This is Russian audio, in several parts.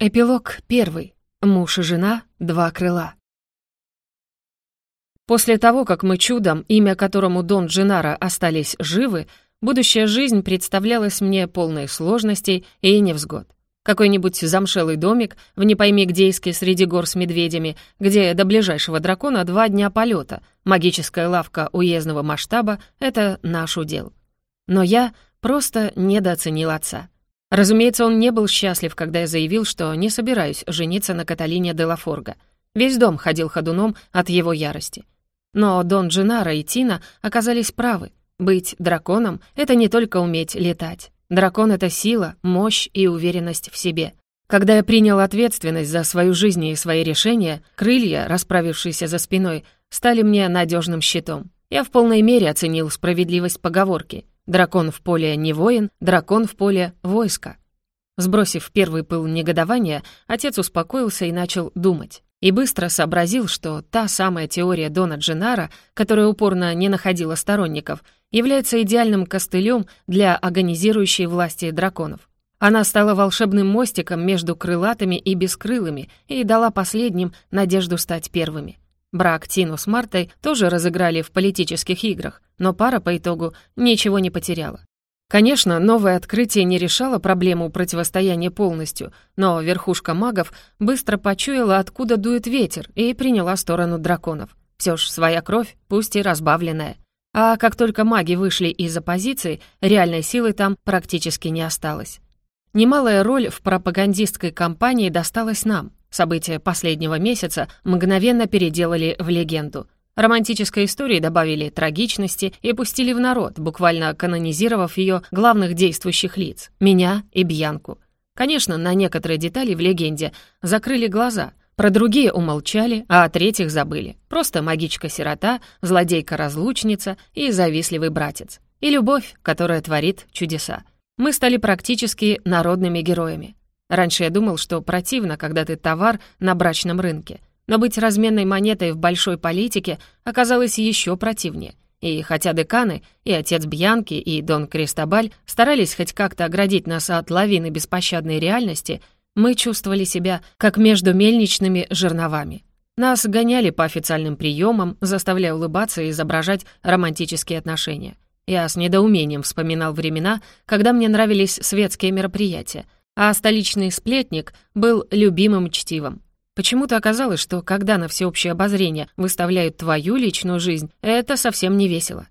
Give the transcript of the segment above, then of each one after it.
Эпилог первый. Муж и жена, два крыла. После того, как мы чудом, имя которому Дон Джинара остались живы, будущая жизнь представлялась мне полной сложностей и невзгод. Какой-нибудь замшелый домик в не среди гор с медведями, где до ближайшего дракона два дня полета, магическая лавка уездного масштаба — это наш удел. Но я просто недооценил отца. Разумеется, он не был счастлив, когда я заявил, что не собираюсь жениться на Каталине де Лафорга. Весь дом ходил ходуном от его ярости. Но Дон Дженаро и Тина оказались правы. Быть драконом — это не только уметь летать. Дракон — это сила, мощь и уверенность в себе. Когда я принял ответственность за свою жизнь и свои решения, крылья, расправившиеся за спиной, стали мне надежным щитом. Я в полной мере оценил справедливость поговорки — Дракон в поле не воин, дракон в поле — войско. Сбросив первый пыл негодования, отец успокоился и начал думать. И быстро сообразил, что та самая теория Дона Дженара, которая упорно не находила сторонников, является идеальным костылем для агонизирующей власти драконов. Она стала волшебным мостиком между крылатыми и бескрылыми и дала последним надежду стать первыми. Брак Тину с Мартой тоже разыграли в политических играх, но пара по итогу ничего не потеряла. Конечно, новое открытие не решало проблему противостояния полностью, но верхушка магов быстро почуяла, откуда дует ветер, и приняла сторону драконов. Все ж своя кровь, пусть и разбавленная. А как только маги вышли из оппозиции, реальной силы там практически не осталось. Немалая роль в пропагандистской кампании досталась нам. События последнего месяца мгновенно переделали в легенду. Романтической истории добавили трагичности и пустили в народ, буквально канонизировав ее главных действующих лиц — меня и Бьянку. Конечно, на некоторые детали в легенде закрыли глаза, про другие умолчали, а о третьих забыли. Просто магичка-сирота, злодейка-разлучница и завистливый братец. И любовь, которая творит чудеса. Мы стали практически народными героями. Раньше я думал, что противно, когда ты товар на брачном рынке. Но быть разменной монетой в большой политике оказалось еще противнее. И хотя деканы, и отец Бьянки, и Дон Кристобаль старались хоть как-то оградить нас от лавины беспощадной реальности, мы чувствовали себя как между мельничными жерновами. Нас гоняли по официальным приемам, заставляя улыбаться и изображать романтические отношения. Я с недоумением вспоминал времена, когда мне нравились светские мероприятия — а столичный сплетник был любимым чтивом. Почему-то оказалось, что когда на всеобщее обозрение выставляют твою личную жизнь, это совсем не весело.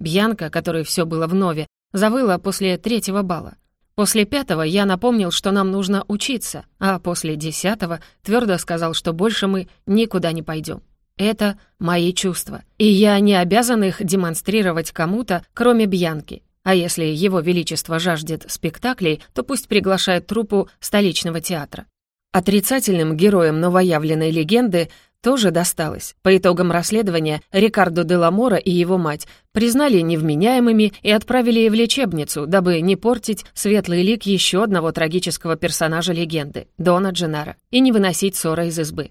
Бьянка, которой все было в нове, завыла после третьего бала. После пятого я напомнил, что нам нужно учиться, а после десятого твердо сказал, что больше мы никуда не пойдем. Это мои чувства, и я не обязан их демонстрировать кому-то, кроме Бьянки. А если его величество жаждет спектаклей, то пусть приглашает труппу столичного театра. Отрицательным героям новоявленной легенды тоже досталось. По итогам расследования Рикардо де Ламора и его мать признали невменяемыми и отправили в лечебницу, дабы не портить светлый лик еще одного трагического персонажа легенды — Дона Дженара, и не выносить ссора из избы.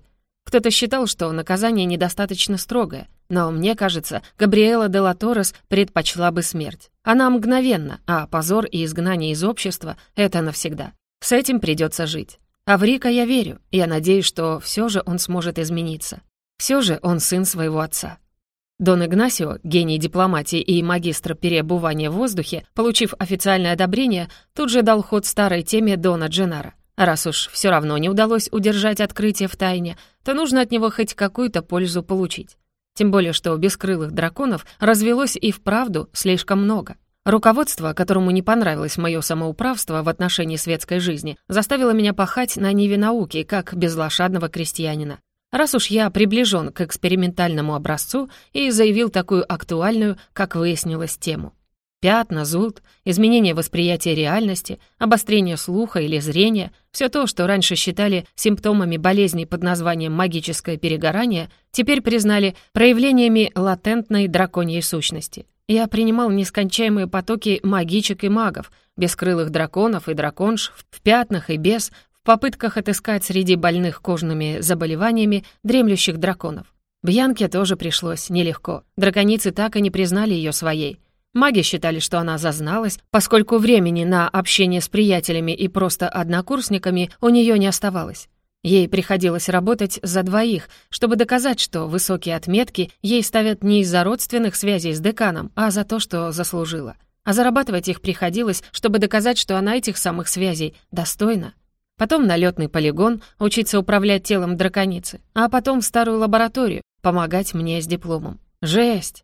Кто-то считал, что наказание недостаточно строгое, но мне кажется, Габриэла де ла Торрес предпочла бы смерть. Она мгновенно, а позор и изгнание из общества — это навсегда. С этим придется жить. А в Рика я верю, я надеюсь, что все же он сможет измениться. Все же он сын своего отца. Дон Игнасио, гений дипломатии и магистр переобувания в воздухе, получив официальное одобрение, тут же дал ход старой теме Дона Дженара. Раз уж все равно не удалось удержать открытие в тайне, то нужно от него хоть какую-то пользу получить. Тем более, что бескрылых драконов развелось и вправду слишком много. Руководство, которому не понравилось мое самоуправство в отношении светской жизни, заставило меня пахать на ниве науки, как безлошадного крестьянина. Раз уж я приближен к экспериментальному образцу и заявил такую актуальную, как выяснилось, тему. Пятна, зуд, изменение восприятия реальности, обострение слуха или зрения — все то, что раньше считали симптомами болезни под названием магическое перегорание, теперь признали проявлениями латентной драконьей сущности. Я принимал нескончаемые потоки магичек и магов, бескрылых драконов и драконш, в пятнах и без, в попытках отыскать среди больных кожными заболеваниями дремлющих драконов. Бьянке тоже пришлось нелегко. Драконицы так и не признали ее своей — Маги считали, что она зазналась, поскольку времени на общение с приятелями и просто однокурсниками у нее не оставалось. Ей приходилось работать за двоих, чтобы доказать, что высокие отметки ей ставят не из-за родственных связей с деканом, а за то, что заслужила. А зарабатывать их приходилось, чтобы доказать, что она этих самых связей достойна. Потом на лётный полигон, учиться управлять телом драконицы, а потом в старую лабораторию, помогать мне с дипломом. Жесть!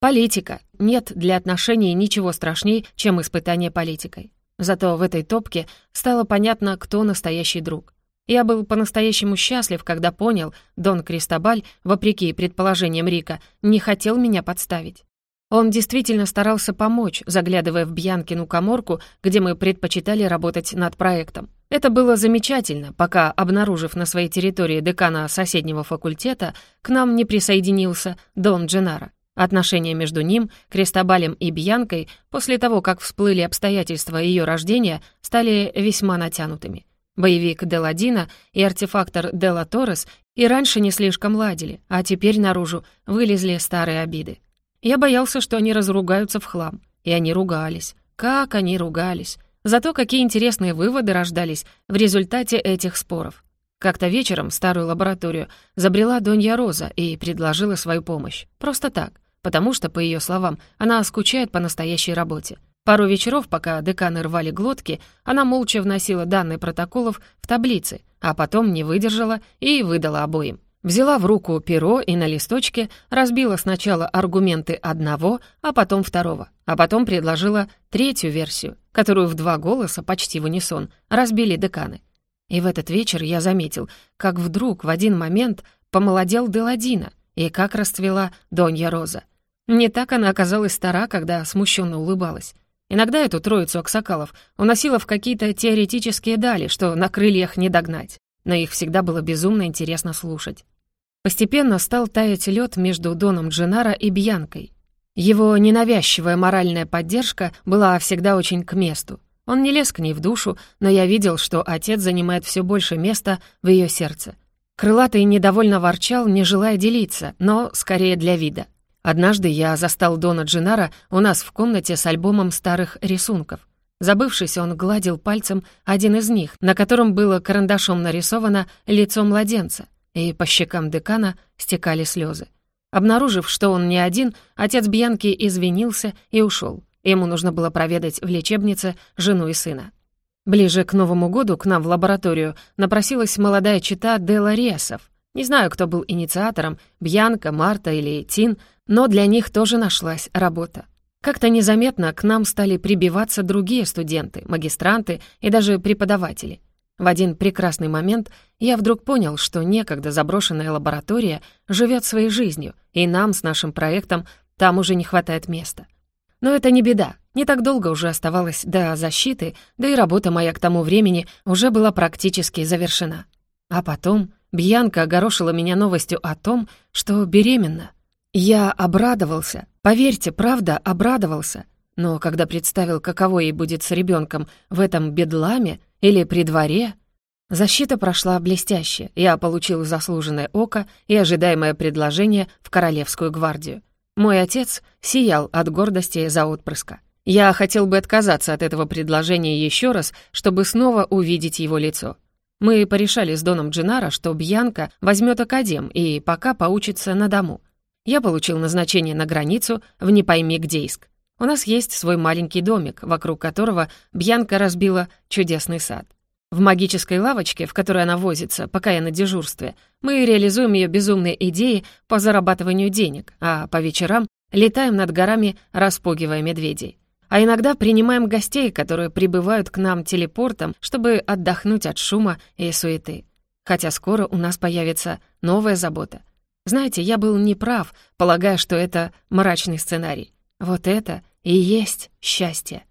Политика. Нет для отношений ничего страшнее, чем испытание политикой. Зато в этой топке стало понятно, кто настоящий друг. Я был по-настоящему счастлив, когда понял, Дон Кристобаль, вопреки предположениям Рика, не хотел меня подставить. Он действительно старался помочь, заглядывая в Бьянкину коморку, где мы предпочитали работать над проектом. Это было замечательно, пока, обнаружив на своей территории декана соседнего факультета, к нам не присоединился Дон Дженаро. Отношения между ним, Крестобалем и Бьянкой после того, как всплыли обстоятельства ее рождения, стали весьма натянутыми. Боевик Деладина и артефактор Дела Торрес и раньше не слишком ладили, а теперь наружу вылезли старые обиды. Я боялся, что они разругаются в хлам. И они ругались. Как они ругались. Зато какие интересные выводы рождались в результате этих споров. Как-то вечером в старую лабораторию забрела Донья Роза и предложила свою помощь. Просто так, потому что, по ее словам, она скучает по настоящей работе. Пару вечеров, пока деканы рвали глотки, она молча вносила данные протоколов в таблицы, а потом не выдержала и выдала обоим. Взяла в руку перо и на листочке разбила сначала аргументы одного, а потом второго, а потом предложила третью версию, которую в два голоса, почти в унисон, разбили деканы. И в этот вечер я заметил, как вдруг в один момент помолодел Деладина и как расцвела Донья Роза. Не так она оказалась стара, когда смущенно улыбалась. Иногда эту троицу аксакалов уносила в какие-то теоретические дали, что на крыльях не догнать но их всегда было безумно интересно слушать. Постепенно стал таять лед между Доном Дженаро и Бьянкой. Его ненавязчивая моральная поддержка была всегда очень к месту. Он не лез к ней в душу, но я видел, что отец занимает все больше места в ее сердце. Крылатый недовольно ворчал, не желая делиться, но скорее для вида. Однажды я застал Дона Джинара у нас в комнате с альбомом старых рисунков. Забывшись, он гладил пальцем один из них, на котором было карандашом нарисовано лицо младенца, и по щекам декана стекали слезы. Обнаружив, что он не один, отец Бьянки извинился и ушел. Ему нужно было проведать в лечебнице жену и сына. Ближе к Новому году к нам в лабораторию напросилась молодая чита Дела Ресов. Не знаю, кто был инициатором, Бьянка, Марта или Тин, но для них тоже нашлась работа. Как-то незаметно к нам стали прибиваться другие студенты, магистранты и даже преподаватели. В один прекрасный момент я вдруг понял, что некогда заброшенная лаборатория живет своей жизнью, и нам с нашим проектом там уже не хватает места. Но это не беда. Не так долго уже оставалось до защиты, да и работа моя к тому времени уже была практически завершена. А потом Бьянка огорошила меня новостью о том, что беременна. Я обрадовался, поверьте, правда, обрадовался. Но когда представил, каково ей будет с ребенком в этом бедламе или при дворе... Защита прошла блестяще. Я получил заслуженное око и ожидаемое предложение в Королевскую гвардию. Мой отец сиял от гордости за отпрыска. Я хотел бы отказаться от этого предложения еще раз, чтобы снова увидеть его лицо. Мы порешали с Доном Джинара, что Бьянка возьмет академ и пока поучится на дому. Я получил назначение на границу в не пойми гдейск. У нас есть свой маленький домик, вокруг которого Бьянка разбила чудесный сад. В магической лавочке, в которой она возится, пока я на дежурстве, мы реализуем ее безумные идеи по зарабатыванию денег, а по вечерам летаем над горами, распугивая медведей. А иногда принимаем гостей, которые прибывают к нам телепортом, чтобы отдохнуть от шума и суеты. Хотя скоро у нас появится новая забота знаете, я был неправ, полагая, что это мрачный сценарий. Вот это и есть счастье.